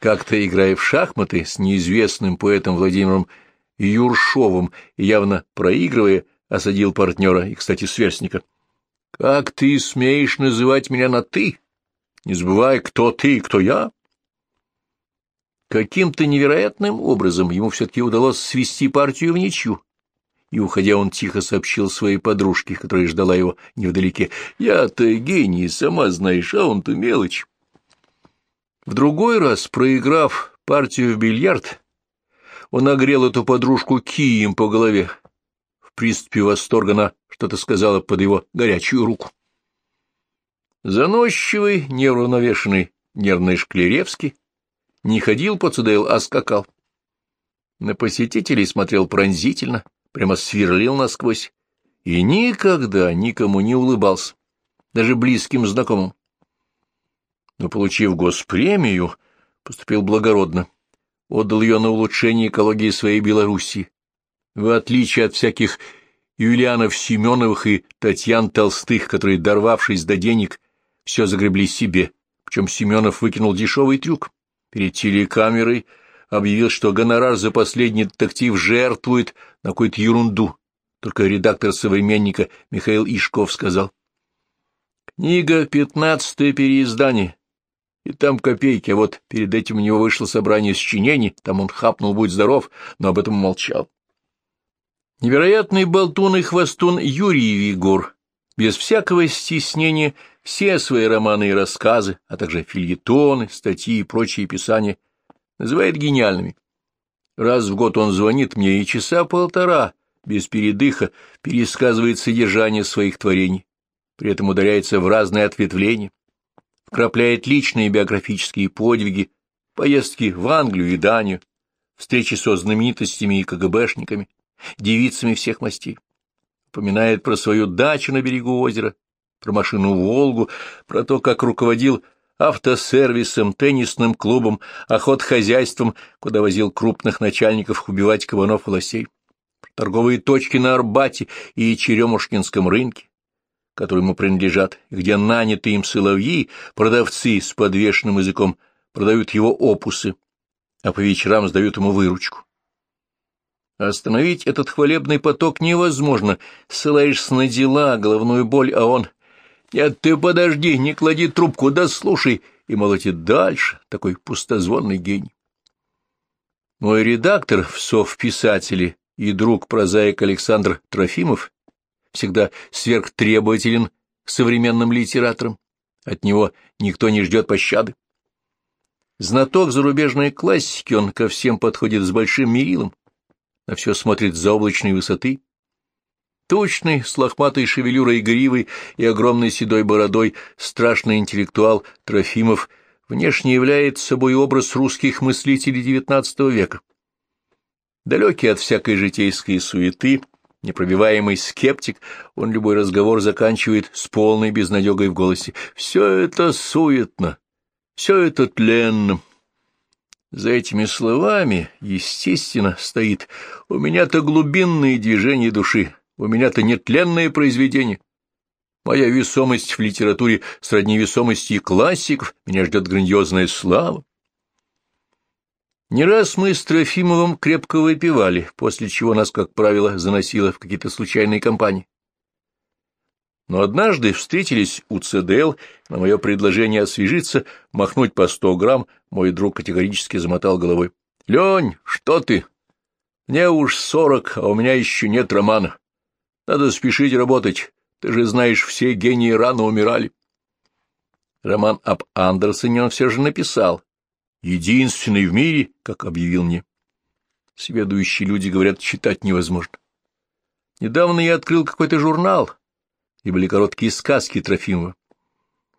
Как-то, играя в шахматы с неизвестным поэтом Владимиром Юршовым явно проигрывая, осадил партнера и, кстати, сверстника. — Как ты смеешь называть меня на «ты»? Не забывай, кто ты и кто я. Каким-то невероятным образом ему все-таки удалось свести партию в ничью. И, уходя, он тихо сообщил своей подружке, которая ждала его невдалеке. «Я-то гений, сама знаешь, а он-то мелочь». В другой раз, проиграв партию в бильярд, он огрел эту подружку кием по голове. В приступе восторга она что-то сказала под его горячую руку. Заносчивый, неуравновешенный, нервный Шклеревский не ходил по ЦДЛ, а скакал. На посетителей смотрел пронзительно, прямо сверлил насквозь, и никогда никому не улыбался, даже близким знакомым. Но, получив госпремию, поступил благородно, отдал ее на улучшение экологии своей Белоруссии. В отличие от всяких Юлианов Семеновых и Татьян Толстых, которые, дорвавшись до денег, все загребли себе, причем Семенов выкинул дешевый трюк. Перед телекамерой объявил, что гонорар за последний детектив жертвует на какую-то ерунду. Только редактор «Современника» Михаил Ишков сказал. Книга «Пятнадцатое переиздание». И там копейки, а вот перед этим у него вышло собрание сочинений, там он хапнул «Будь здоров», но об этом молчал. Невероятный болтун и хвостун Юрий Вигор без всякого стеснения все свои романы и рассказы, а также фильетоны, статьи и прочие писания называет гениальными. Раз в год он звонит мне и часа полтора, без передыха, пересказывает содержание своих творений, при этом ударяется в разные ответвления, вкрапляет личные биографические подвиги, поездки в Англию и Данию, встречи со знаменитостями и КГБшниками, девицами всех мастей упоминает про свою дачу на берегу озера, про машину «Волгу», про то, как руководил автосервисом, теннисным клубом, охотхозяйством, куда возил крупных начальников убивать кабанов и лосей, торговые точки на Арбате и Черемушкинском рынке, которые ему принадлежат, где нанятые им соловьи, продавцы с подвешенным языком, продают его опусы, а по вечерам сдают ему выручку. Остановить этот хвалебный поток невозможно. Ссылаешься на дела, головную боль, а он... Нет, ты подожди, не клади трубку, да слушай, и молотит дальше, такой пустозвонный гений. Мой редактор в совписателе и друг прозаик Александр Трофимов всегда сверхтребователен к современным литераторам. От него никто не ждет пощады. Знаток зарубежной классики, он ко всем подходит с большим мерилом на все смотрит с заоблачной высоты. Точный, с лохматой шевелюрой гривой и огромной седой бородой, страшный интеллектуал Трофимов внешне является собой образ русских мыслителей XIX века. Далекий от всякой житейской суеты, непробиваемый скептик, он любой разговор заканчивает с полной безнадегой в голосе. «Все это суетно, все это тленно». За этими словами, естественно, стоит «У меня-то глубинные движения души, у меня-то нетленное произведение. Моя весомость в литературе сродни весомости классиков, меня ждет грандиозная слава». Не раз мы с Трофимовым крепко выпивали, после чего нас, как правило, заносило в какие-то случайные компании. Но однажды встретились у ЦДЛ, на мое предложение освежиться, махнуть по сто грамм, мой друг категорически замотал головой. — Лень, что ты? Мне уж сорок, а у меня еще нет романа. Надо спешить работать, ты же знаешь, все гении рано умирали. Роман об Андерсоне он все же написал. Единственный в мире, как объявил мне. Сведущие люди говорят, читать невозможно. Недавно я открыл какой-то журнал, и были короткие сказки Трофимова.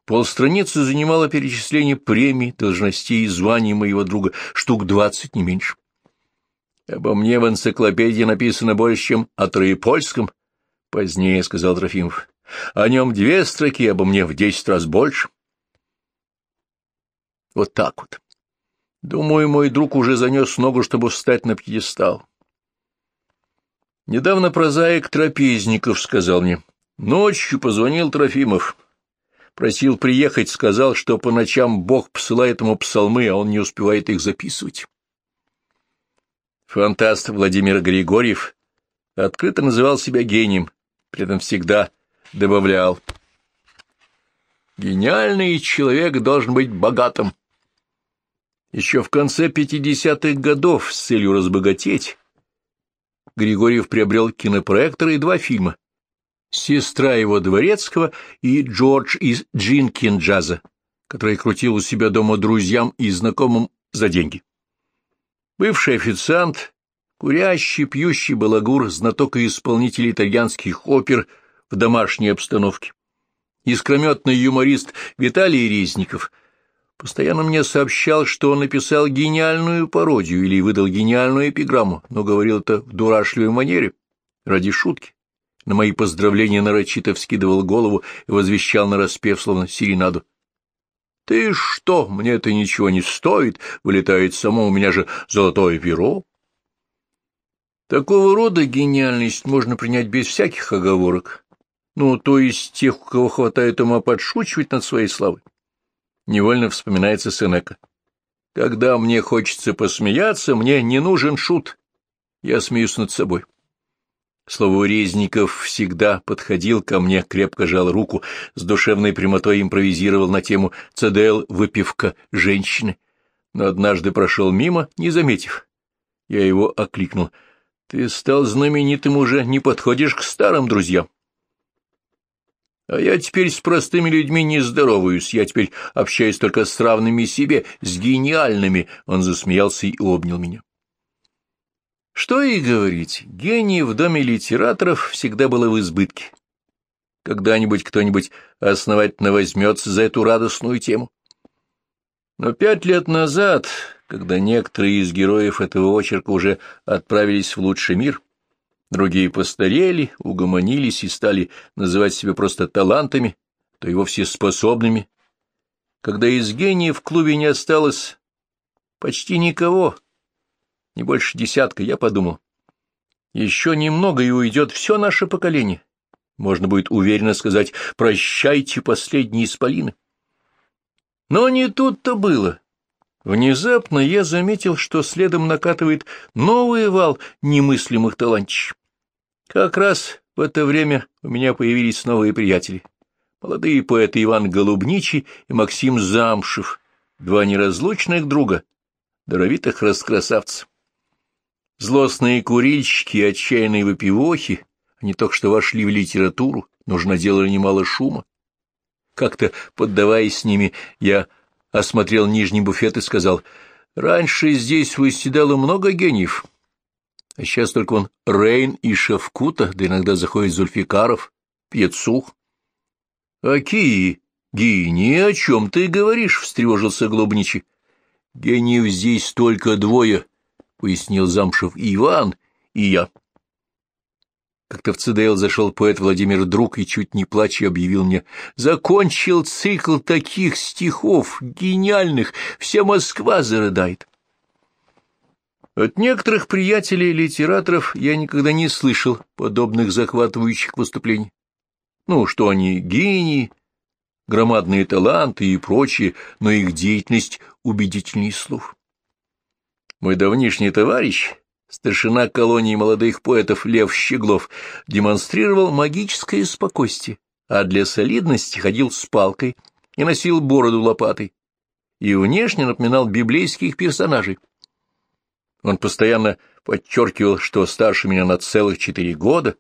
Полстраницы занимало перечисление премий, должностей и званий моего друга, штук двадцать, не меньше. Обо мне в энциклопедии написано больше, чем о Троепольском, — позднее сказал Трофимов. О нем две строки, обо мне в десять раз больше. Вот так вот. Думаю, мой друг уже занес ногу, чтобы встать на пьедестал. Недавно прозаик Трапезников сказал мне, Ночью позвонил Трофимов. Просил приехать, сказал, что по ночам Бог посылает ему псалмы, а он не успевает их записывать. Фантаст Владимир Григорьев открыто называл себя гением, при этом всегда добавлял. Гениальный человек должен быть богатым. Еще в конце 50-х годов с целью разбогатеть Григорьев приобрел кинопроектор и два фильма «Сестра его дворецкого» и «Джордж из Джинкин-джаза», который крутил у себя дома друзьям и знакомым за деньги. Бывший официант, курящий, пьющий балагур, знаток и исполнитель итальянских опер в домашней обстановке. Искрометный юморист Виталий Резников постоянно мне сообщал, что он написал гениальную пародию или выдал гениальную эпиграмму, но говорил это в дурашливой манере, ради шутки. На мои поздравления нарочито вскидывал голову и возвещал на распев, словно серенаду. — Ты что, мне это ничего не стоит, вылетает само, у меня же золотое перо. Такого рода гениальность можно принять без всяких оговорок. Ну, то есть тех, у кого хватает ума подшучивать над своей славой. Невольно вспоминается Сенека. Когда мне хочется посмеяться, мне не нужен шут. Я смеюсь над собой. Слово Резников всегда подходил ко мне, крепко жал руку, с душевной прямотой импровизировал на тему «ЦДЛ выпивка женщины», но однажды прошел мимо, не заметив. Я его окликнул — ты стал знаменитым уже, не подходишь к старым друзьям. А я теперь с простыми людьми не здороваюсь, я теперь общаюсь только с равными себе, с гениальными. Он засмеялся и обнял меня. Что и говорить, гений в доме литераторов всегда было в избытке. Когда-нибудь кто-нибудь основательно возьмется за эту радостную тему. Но пять лет назад, когда некоторые из героев этого очерка уже отправились в лучший мир, другие постарели, угомонились и стали называть себя просто талантами, то и вовсе способными. Когда из гениев в клубе не осталось почти никого, не больше десятка, я подумал, еще немного и уйдет все наше поколение. Можно будет уверенно сказать «прощайте последние исполины». Но не тут-то было. Внезапно я заметил, что следом накатывает новый вал немыслимых талантищ. Как раз в это время у меня появились новые приятели. Молодые поэты Иван Голубничий и Максим Замшев, два неразлучных друга, даровитых раскрасавцев. Злостные курильщики и отчаянные выпивохи, они только что вошли в литературу, нужно делать немало шума. Как-то, поддаваясь с ними, я осмотрел нижний буфет и сказал, «Раньше здесь выседало много гениев, а сейчас только он Рейн и Шавкута, да иногда заходит Зульфикаров, Пьецух». «Какие гении, о чем ты говоришь?» — встревожился Глобничий. «Гениев здесь только двое», — пояснил Замшев, — «Иван и я». Как-то в ЦДЛ зашел поэт Владимир Друг и, чуть не плача, объявил мне, «Закончил цикл таких стихов, гениальных, вся Москва зарыдает». От некоторых приятелей-литераторов я никогда не слышал подобных захватывающих выступлений. Ну, что они гении, громадные таланты и прочее, но их деятельность убедительней слов. Мой давнишний товарищ, старшина колонии молодых поэтов Лев Щеглов, демонстрировал магическое спокойствие, а для солидности ходил с палкой и носил бороду лопатой, и внешне напоминал библейских персонажей. Он постоянно подчеркивал, что старше меня на целых четыре года,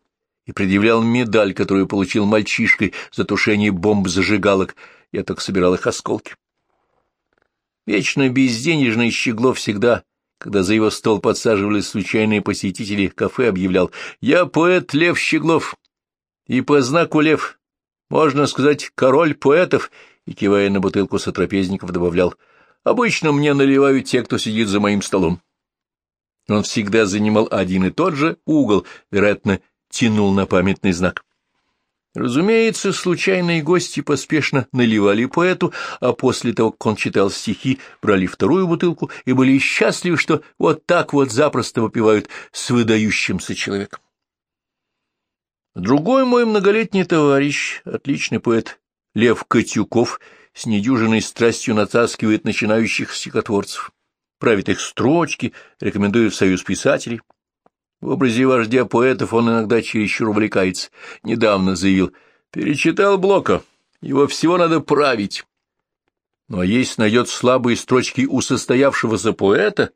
и предъявлял медаль, которую получил мальчишкой за тушение бомб-зажигалок, я только собирал их осколки. Вечно безденежный Щеглов всегда когда за его стол подсаживались случайные посетители, кафе объявлял «Я поэт Лев Щеглов, и по знаку Лев, можно сказать, король поэтов», и, кивая на бутылку сотрапезников, добавлял «Обычно мне наливают те, кто сидит за моим столом». Он всегда занимал один и тот же угол, вероятно, тянул на памятный знак. Разумеется, случайные гости поспешно наливали поэту, а после того, как он читал стихи, брали вторую бутылку и были счастливы, что вот так вот запросто выпивают с выдающимся человеком. Другой мой многолетний товарищ, отличный поэт Лев Котюков с недюжиной страстью натаскивает начинающих стихотворцев, правит их строчки, рекомендует в союз писателей. В образе вождя поэтов он иногда чересчур увлекается. Недавно заявил, перечитал Блока, его всего надо править. Ну а если найдет слабые строчки у состоявшегося поэта,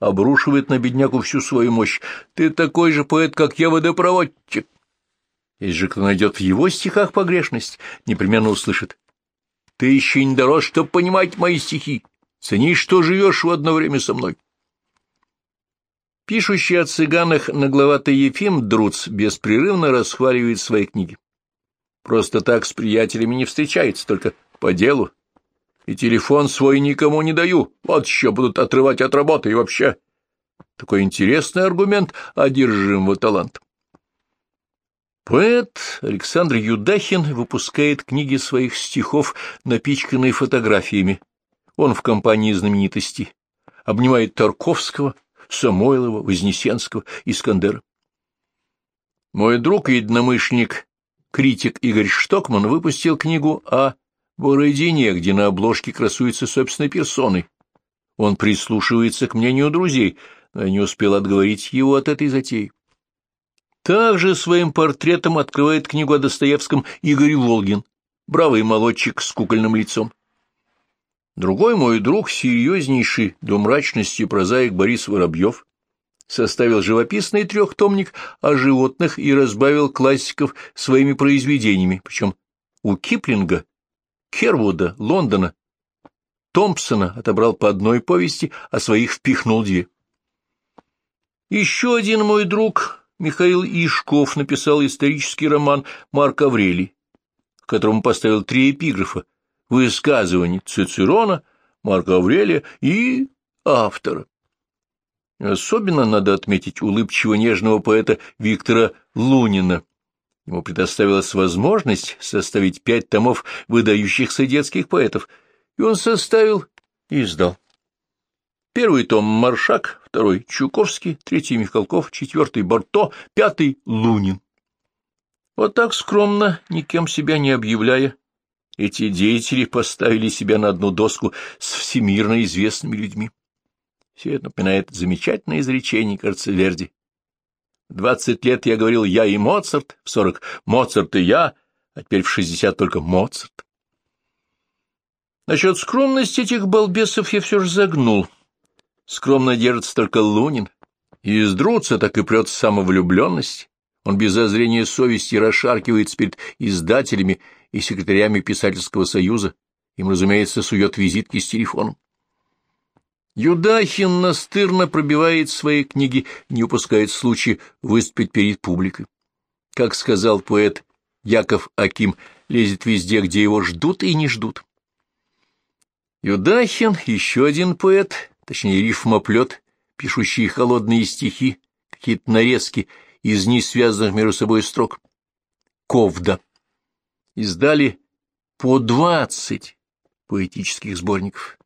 обрушивает на беднягу всю свою мощь. Ты такой же поэт, как я, водопроводчик. Если же кто найдет в его стихах погрешность, непременно услышит. Ты еще не дорос, чтобы понимать мои стихи. Цени, что живешь в одно время со мной. Пишущий о цыганах нагловатый Ефим Друц беспрерывно расхваливает свои книги. Просто так с приятелями не встречается, только по делу. И телефон свой никому не даю, вот еще будут отрывать от работы и вообще. Такой интересный аргумент одержимого таланта. Поэт Александр Юдахин выпускает книги своих стихов, напичканные фотографиями. Он в компании знаменитостей. Обнимает Тарковского, Самойлова, Вознесенского, Искандера. Мой друг и единомышленник, критик Игорь Штокман, выпустил книгу о Бородине, где на обложке красуется собственной персоной. Он прислушивается к мнению друзей, но я не успел отговорить его от этой затеи. Также своим портретом открывает книгу о Достоевском Игорь Волгин, бравый молодчик с кукольным лицом. Другой мой друг, серьезнейший до мрачности прозаик Борис Воробьев, составил живописный трехтомник о животных и разбавил классиков своими произведениями, причем у Киплинга, Кервуда, Лондона, Томпсона отобрал по одной повести, а своих впихнул две. Еще один мой друг, Михаил Ишков, написал исторический роман «Марк Аврелий», к которому поставил три эпиграфа высказываний Цицерона, Марка Аврелия и автора. Особенно надо отметить улыбчивого нежного поэта Виктора Лунина. Ему предоставилась возможность составить пять томов выдающихся детских поэтов, и он составил и издал. Первый том — Маршак, второй — Чуковский, третий — Михалков, четвертый — Борто, пятый — Лунин. Вот так скромно, никем себя не объявляя, эти деятели поставили себя на одну доску с всемирно известными людьми. Все это напоминает замечательное изречение, кажется, двадцать лет я говорил «я и Моцарт», в сорок «Моцарт и я», а теперь в шестьдесят только Моцарт. Насчет скромности этих балбесов я все же загнул. Скромно держится только Лунин. И из так и прет самовлюбленность. Он без зазрения совести расшаркивается перед издателями и секретарями писательского союза. Им, разумеется, сует визитки с телефоном. Юдахин настырно пробивает свои книги, не упускает случая выступить перед публикой. Как сказал поэт Яков Аким, лезет везде, где его ждут и не ждут. Юдахин — еще один поэт, точнее рифмоплет, пишущий холодные стихи, какие-то нарезки из несвязанных между собой строк. Ковда издали по двадцать поэтических сборников.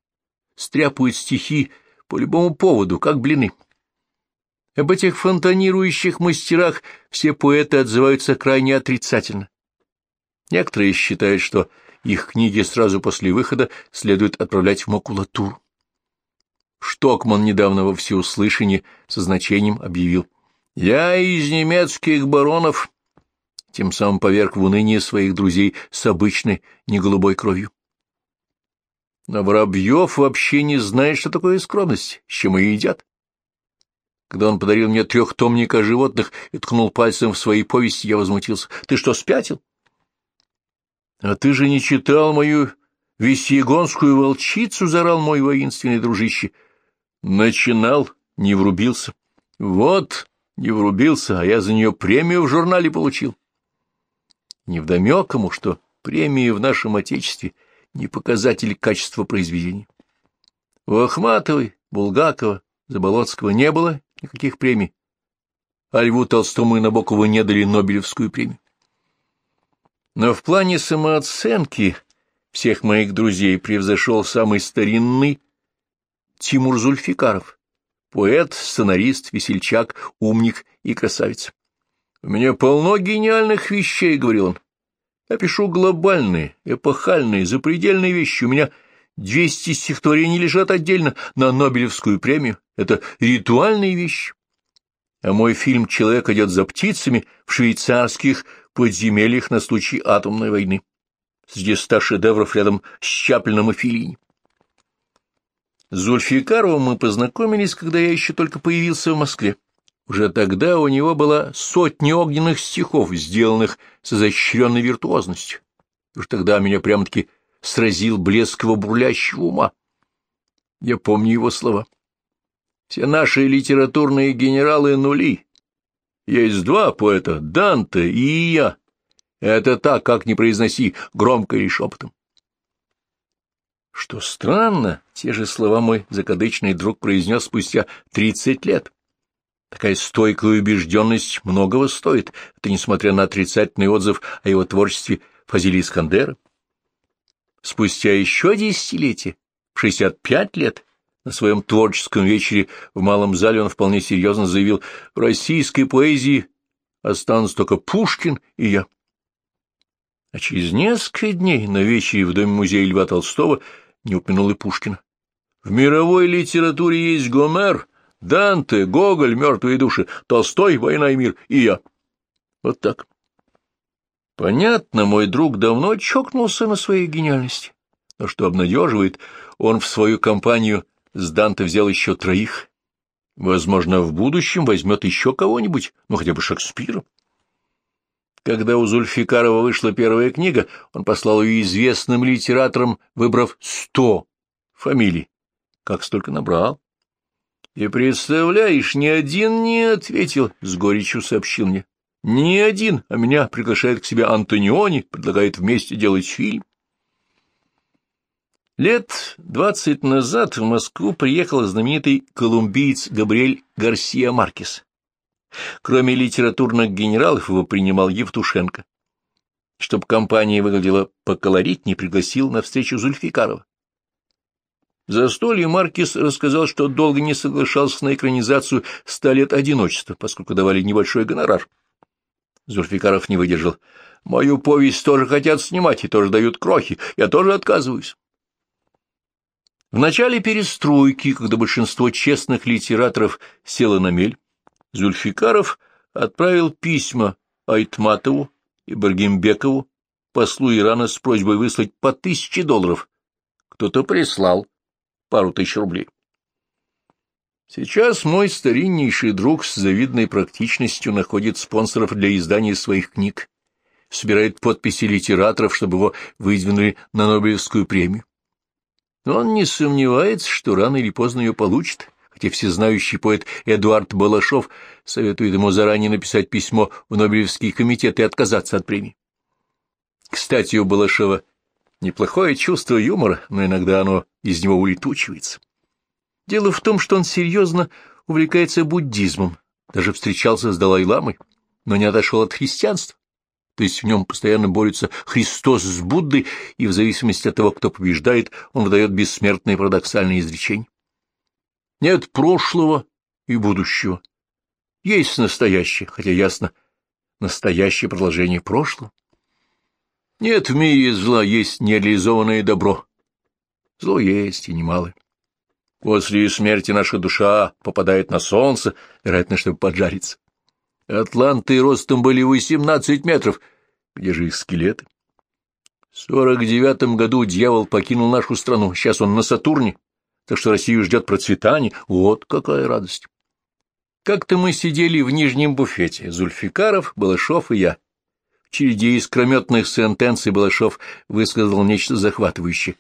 Стряпают стихи по любому поводу, как блины. Об этих фонтанирующих мастерах все поэты отзываются крайне отрицательно. Некоторые считают, что их книги сразу после выхода следует отправлять в макулатуру. Штокман недавно во всеуслышании со значением объявил «Я из немецких баронов тем самым поверг в уныние своих друзей с обычной неголубой кровью. Но Воробьев вообще не знает, что такое скромность, с чем и едят. Когда он подарил мне трехтомник о животных и ткнул пальцем в свои повести, я возмутился. — Ты что, спятил? — А ты же не читал мою весьегонскую волчицу, — зарал мой воинственный дружище. Начинал, не врубился. Вот, не врубился, а я за нее премию в журнале получил. Невдомек ему, что премии в нашем Отечестве не показатель качества произведений. У Ахматовой, Булгакова, Заболоцкого не было никаких премий, а Льву Толстому и Набокову не дали Нобелевскую премию. Но в плане самооценки всех моих друзей превзошел самый старинный Тимур Зульфикаров, поэт, сценарист, весельчак, умник и красавец. — У меня полно гениальных вещей, — говорил он. Я пишу глобальные, эпохальные, запредельные вещи. У меня 200 стихотворений лежат отдельно на Нобелевскую премию. Это ритуальные вещи. А мой фильм «Человек идет за птицами» в швейцарских подземельях на случай атомной войны. Среди ста шедевров рядом с Чаплином и Филини. С Зульфикаровым мы познакомились, когда я еще только появился в Москве. Уже тогда у него было сотни огненных стихов, сделанных с изощренной виртуозностью. Уж тогда меня прямо-таки сразил блеск его бурлящего ума. Я помню его слова. Все наши литературные генералы нули. Есть два поэта — Данте и я. Это так, как не произноси, громко или шепотом. Что странно, те же слова мой закадычный друг произнес спустя тридцать лет. Такая стойкая убежденность многого стоит, это несмотря на отрицательный отзыв о его творчестве Фазили Искандера. Спустя еще десятилетие, в шестьдесят пять лет, на своем творческом вечере в малом зале он вполне серьезно заявил, в российской поэзии останутся только Пушкин и я. А через несколько дней на вечере в Доме музея Льва Толстого не упомянул и Пушкина. В мировой литературе есть Гомер, Данте, Гоголь, мертвые души, Толстой, война и мир, и я. Вот так. Понятно, мой друг давно чокнулся на своей гениальности. Но что обнадеживает, он в свою компанию с Данте взял еще троих. Возможно, в будущем возьмет еще кого-нибудь, ну хотя бы Шекспира. Когда у Зульфикарова вышла первая книга, он послал ее известным литераторам, выбрав сто фамилий. Как столько набрал? И представляешь, ни один не ответил, — с горечью сообщил мне. Ни один, а меня приглашает к себе Антониони, предлагает вместе делать фильм. Лет двадцать назад в Москву приехал знаменитый колумбиец Габриэль Гарсия Маркес. Кроме литературных генералов его принимал Евтушенко. Чтобы компания выглядела поколоритнее, пригласил на встречу Зульфикарова. За столье Маркис рассказал, что долго не соглашался на экранизацию «Ста лет одиночества», поскольку давали небольшой гонорар. Зульфикаров не выдержал. «Мою повесть тоже хотят снимать и тоже дают крохи. Я тоже отказываюсь». В начале перестройки, когда большинство честных литераторов село на мель, Зульфикаров отправил письма Айтматову и Баргимбекову, послу Ирана, с просьбой выслать по тысяче долларов. Кто-то прислал пару тысяч рублей. Сейчас мой стариннейший друг с завидной практичностью находит спонсоров для издания своих книг, собирает подписи литераторов, чтобы его выдвинули на Нобелевскую премию. Но он не сомневается, что рано или поздно ее получит, хотя всезнающий поэт Эдуард Балашов советует ему заранее написать письмо в Нобелевский комитет и отказаться от премии. Кстати, у Балашова Неплохое чувство юмора, но иногда оно из него улетучивается. Дело в том, что он серьезно увлекается буддизмом, даже встречался с Далай-ламой, но не отошел от христианства. То есть в нем постоянно борются Христос с Буддой, и в зависимости от того, кто побеждает, он выдает бессмертные парадоксальные изречения. Нет прошлого и будущего. Есть настоящее, хотя ясно, настоящее продолжение прошлого. Нет в мире зла, есть нереализованное добро. Зло есть, и немало. После смерти наша душа попадает на солнце, вероятно, чтобы поджариться. Атланты ростом были восемнадцать метров. Где же их скелеты? В сорок девятом году дьявол покинул нашу страну. Сейчас он на Сатурне, так что Россию ждет процветание. Вот какая радость! Как-то мы сидели в нижнем буфете, Зульфикаров, Балашов и я. В череде искрометных сентенций Балашов высказал нечто захватывающее.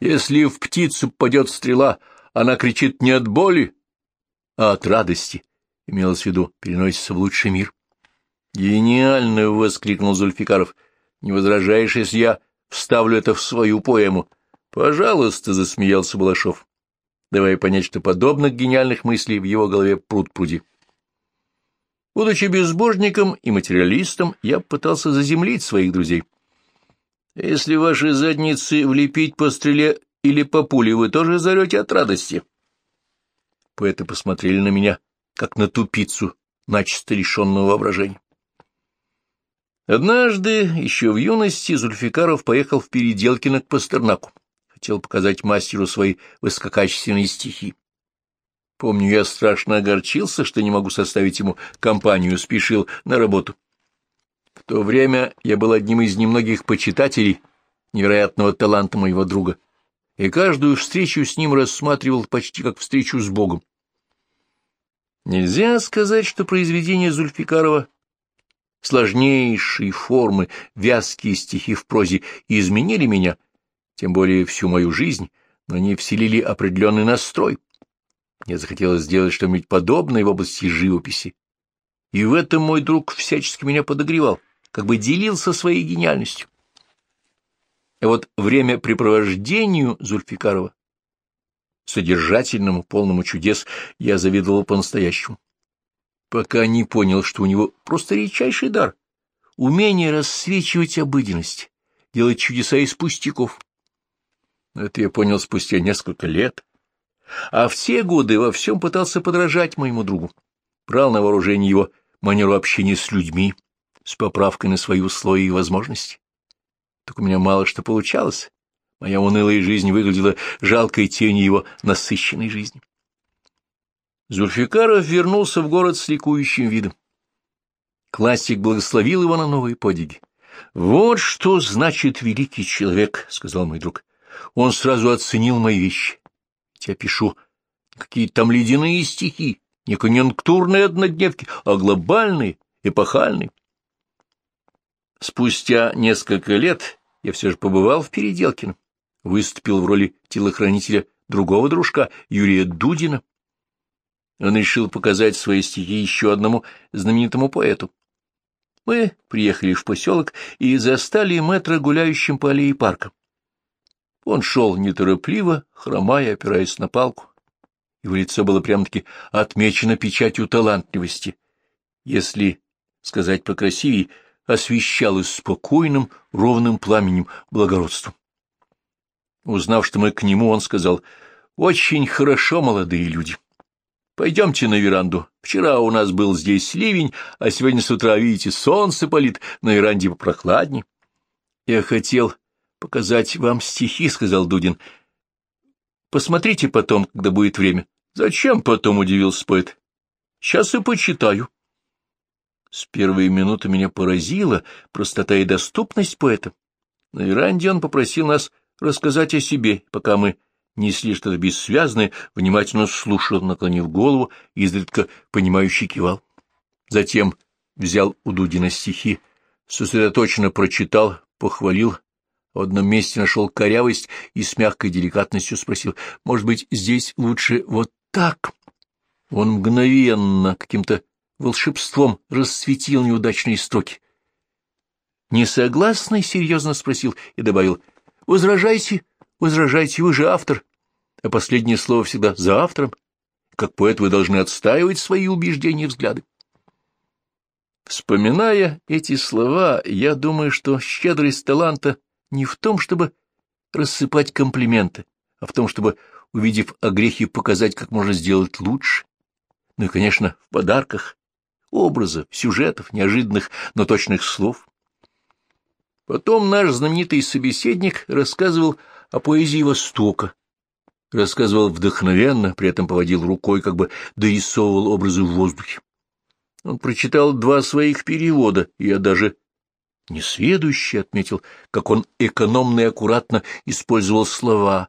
Если в птицу попадет стрела, она кричит не от боли, а от радости. Имелось в виду, переносится в лучший мир. «Гениально!» — воскликнул Зульфикаров. «Не возражаешь, если я вставлю это в свою поэму?» «Пожалуйста!» — засмеялся Балашов, давая понять, что подобных гениальных мыслей в его голове пруд-пруди. Будучи безбожником и материалистом, я пытался заземлить своих друзей. Если ваши задницы влепить по стреле или по пуле, вы тоже зарете от радости. Поэты посмотрели на меня, как на тупицу, начисто лишенного воображения. Однажды, еще в юности, Зульфикаров поехал в Переделкино к Пастернаку. Хотел показать мастеру свои высококачественные стихи. Помню, я страшно огорчился, что не могу составить ему компанию, спешил на работу. В то время я был одним из немногих почитателей невероятного таланта моего друга, и каждую встречу с ним рассматривал почти как встречу с Богом. Нельзя сказать, что произведения Зульфикарова сложнейшие формы, вязкие стихи в прозе изменили меня, тем более всю мою жизнь, но они вселили определенный настрой. Мне захотелось сделать что-нибудь подобное в области живописи. И в этом мой друг всячески меня подогревал, как бы делился своей гениальностью. А вот времяпрепровождению Зульфикарова, содержательному, полному чудес, я завидовал по-настоящему. Пока не понял, что у него просто редчайший дар — умение рассвечивать обыденность, делать чудеса из пустяков. Это я понял спустя несколько лет, а в те годы во всем пытался подражать моему другу. Брал на вооружение его манеру общения с людьми, с поправкой на свои условия и возможности. Так у меня мало что получалось. Моя унылая жизнь выглядела жалкой тенью его насыщенной жизни. Зульфикаров вернулся в город с ликующим видом. Классик благословил его на новые подвиги. «Вот что значит великий человек», — сказал мой друг. Он сразу оценил мои вещи. Я пишу какие там ледяные стихи, не конъюнктурные однодневки, а глобальные, эпохальные. Спустя несколько лет я все же побывал в Переделкино, выступил в роли телохранителя другого дружка, Юрия Дудина. Он решил показать свои стихи еще одному знаменитому поэту. Мы приехали в поселок и застали мэтра гуляющим по аллее парка. Он шел неторопливо, хромая, опираясь на палку. Его лицо было прям-таки отмечено печатью талантливости. Если сказать покрасивее, освещалось спокойным, ровным пламенем благородства. Узнав, что мы к нему, он сказал, «Очень хорошо, молодые люди. Пойдемте на веранду. Вчера у нас был здесь ливень, а сегодня с утра, видите, солнце палит, на веранде попрохладнее. Я хотел показать вам стихи, — сказал Дудин. — Посмотрите потом, когда будет время. — Зачем потом? — удивился поэт. — Сейчас и почитаю. С первой минуты меня поразила простота и доступность поэта. На веранде он попросил нас рассказать о себе, пока мы несли что-то бессвязное, внимательно слушал, наклонив голову, изредка понимающий кивал. Затем взял у Дудина стихи, сосредоточенно прочитал, похвалил, в одном месте нашел корявость и с мягкой деликатностью спросил, может быть, здесь лучше вот так? Он мгновенно каким-то волшебством расцветил неудачные строки. «Не согласны?» — серьезно спросил и добавил. «Возражайте, возражайте, вы же автор». А последнее слово всегда за автором. Как поэт вы должны отстаивать свои убеждения и взгляды. Вспоминая эти слова, я думаю, что щедрость таланта не в том, чтобы рассыпать комплименты, а в том, чтобы, увидев огрехи, показать, как можно сделать лучше. Ну и, конечно, в подарках, образов, сюжетов, неожиданных, но точных слов. Потом наш знаменитый собеседник рассказывал о поэзии Востока, рассказывал вдохновенно, при этом поводил рукой, как бы дорисовывал образы в воздухе. Он прочитал два своих перевода, и я даже Несведущий отметил, как он экономно и аккуратно использовал слова.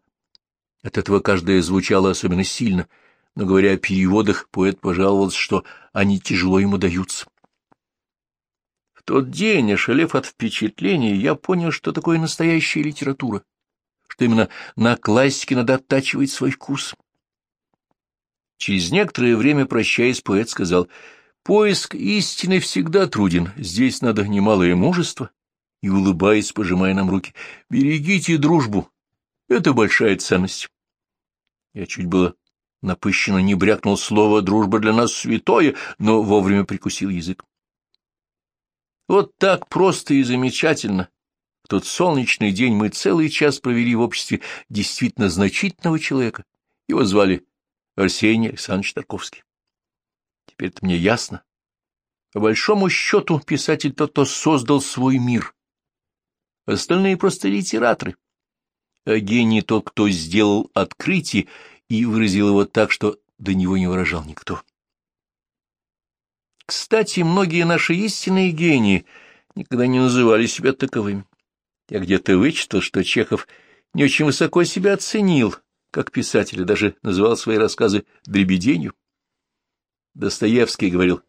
От этого каждое звучало особенно сильно, но, говоря о переводах, поэт пожаловался, что они тяжело ему даются. В тот день, ошалев от впечатлений, я понял, что такое настоящая литература, что именно на классике надо оттачивать свой вкус. Через некоторое время, прощаясь, поэт сказал — Поиск истины всегда труден, здесь надо немалое мужество. И, улыбаясь, пожимая нам руки, берегите дружбу, это большая ценность. Я чуть было напыщенно не брякнул слово «дружба для нас святое», но вовремя прикусил язык. Вот так просто и замечательно. В тот солнечный день мы целый час провели в обществе действительно значительного человека. Его звали Арсений Александрович Тарковский. Теперь это мне ясно. По большому счету, писатель тот, кто создал свой мир. Остальные просто литераторы. А гений тот, кто сделал открытие и выразил его так, что до него не выражал никто. Кстати, многие наши истинные гении никогда не называли себя таковыми. Я где-то вычитал, что Чехов не очень высоко себя оценил, как писатель, даже называл свои рассказы дребеденью. Достоевский говорил,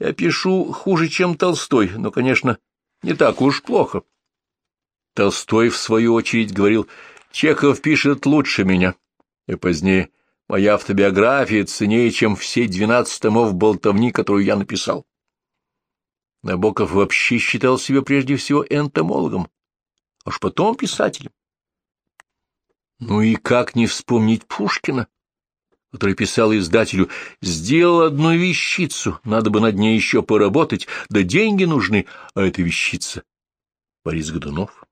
«Я пишу хуже, чем Толстой, но, конечно, не так уж плохо». Толстой, в свою очередь, говорил, «Чехов пишет лучше меня». И позднее, «Моя автобиография ценнее, чем все двенадцать томов болтовни, которую я написал». Набоков вообще считал себя прежде всего энтомологом, а уж потом писателем. Ну и как не вспомнить Пушкина, который писал издателю «Сделал одну вещицу, надо бы над ней еще поработать, да деньги нужны, а эта вещица» — Борис Годунов.